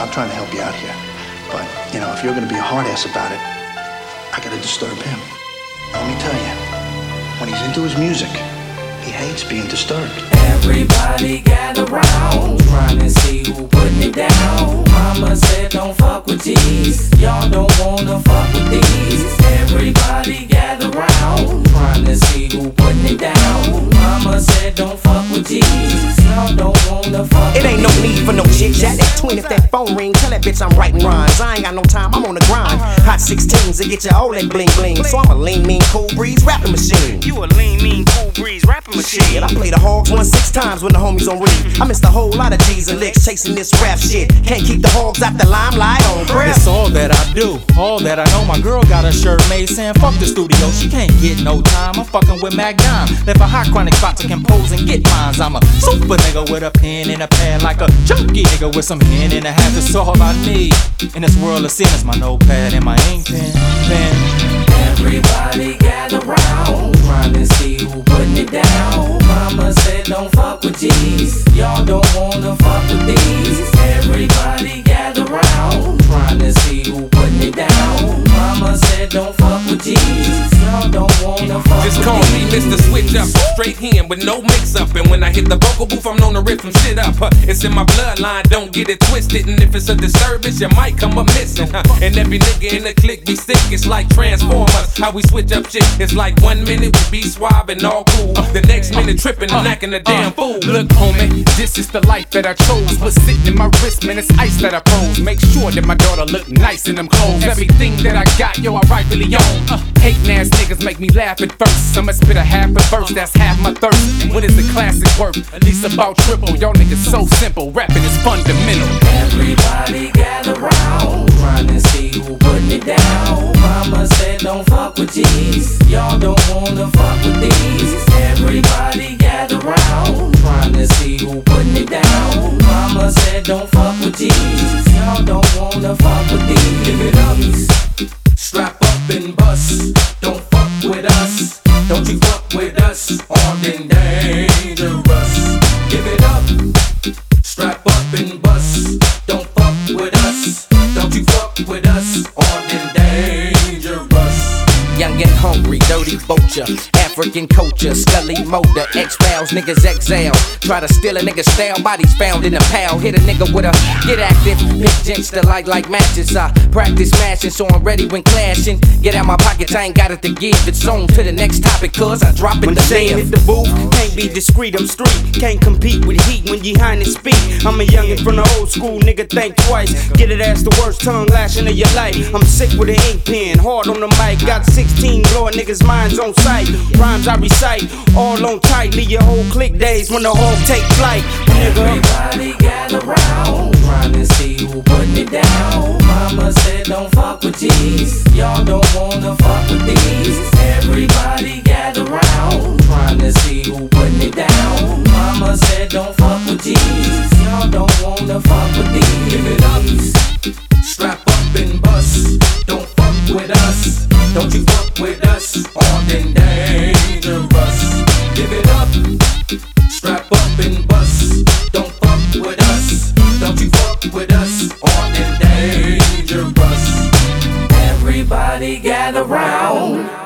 I'm trying to help you out here. But, you know, if you're gonna be a hard ass about it, I gotta disturb him. Let me tell you, when he's into his music, he hates being disturbed. Everybody gather round, trying to see who putting it down. Mama said don't fuck with these, y'all don't if that phone ring, tell that bitch I'm writing rhymes. I ain't got no time, I'm on the grind. Hot 16s to get you all that bling bling. So I'm a lean, mean, cool breeze rapping machine. You a lean, mean, cool breeze rapping machine. Shit, I play the hogs one six times when the homies on read. I missed a whole lot of G's and licks chasing this rap shit. Can't keep the hogs out the limelight on breath. It's all that I do, all that I know. My girl got a shirt made saying fuck the studio. She can't get no time. I'm fucking with Mack Dime. Left a hot chronic spot to compose and get mines. I'm a super nigga with a pen and a pad like a junkie nigga with some half. That's all I need in this world of sin is my notepad and my ink pen. pen. Everybody gather round, trying to see who putting it down. Mama said don't fuck with these, y'all don't wanna fuck with these. Mama don't fuck with these, y'all don't wanna fuck Just call me. Mr. Switch Up, straight hand with no mix up. And when I hit the vocal booth, I'm known to rip some shit up. Huh. It's in my bloodline, don't get it twisted. And if it's a disturbance, you might come up missing. Huh. And every nigga in the clique be sick, it's like Transformers. How we switch up shit, it's like one minute we be suave and all cool. The next minute tripping and acting a damn fool. Uh, look, homie, this is the life that I chose. What's sitting in my wrist, man, it's ice that I froze. Make sure that my daughter look nice in them clothes. Everything that I got, yo, I rightfully own. Uh, hating ass niggas make me laugh at first. I'ma spit a half a verse, that's half my thirst. What is the classic worth? At least about triple. Y'all niggas so simple, rapping is fundamental. Everybody gather round, trying to see who putting it down. Mama said don't fuck with these, y'all don't wanna fuck with these. Everybody gather round, trying to see who putting it down. Mama said don't fuck with these, y'all don't wanna fuck with these. Dangerous. Give it up. Strap up and bust. Don't fuck with us. Don't you fuck with us. Armed and dangerous. Young and hungry, dirty vulture. African culture, scully motor, X-Files, niggas exile. Try to steal a nigga style, bodies found in a pal. Hit a nigga with a get active, pick gents to light like matches. I practice smashing, so I'm ready when clashing. Get out my pockets, I ain't got it to give. It's on to the next topic, cause I drop it When to Shane live. hit the booth, can't be discreet, I'm street. Can't compete with heat when you his speak. I'm a youngin' from the old school, nigga, think twice. Get it as the worst tongue lashing of your life. I'm sick with an ink pen, hard on the mic. Got 16 blowing niggas' minds on sight. Rhymes I recite, all on tight. Leave your whole click days when the hog take flight. Nigga, Everybody gather round, trying to see who putting it down. Mama said don't fuck with these, y'all don't wanna fuck with these. talking dangerous. Everybody gather round.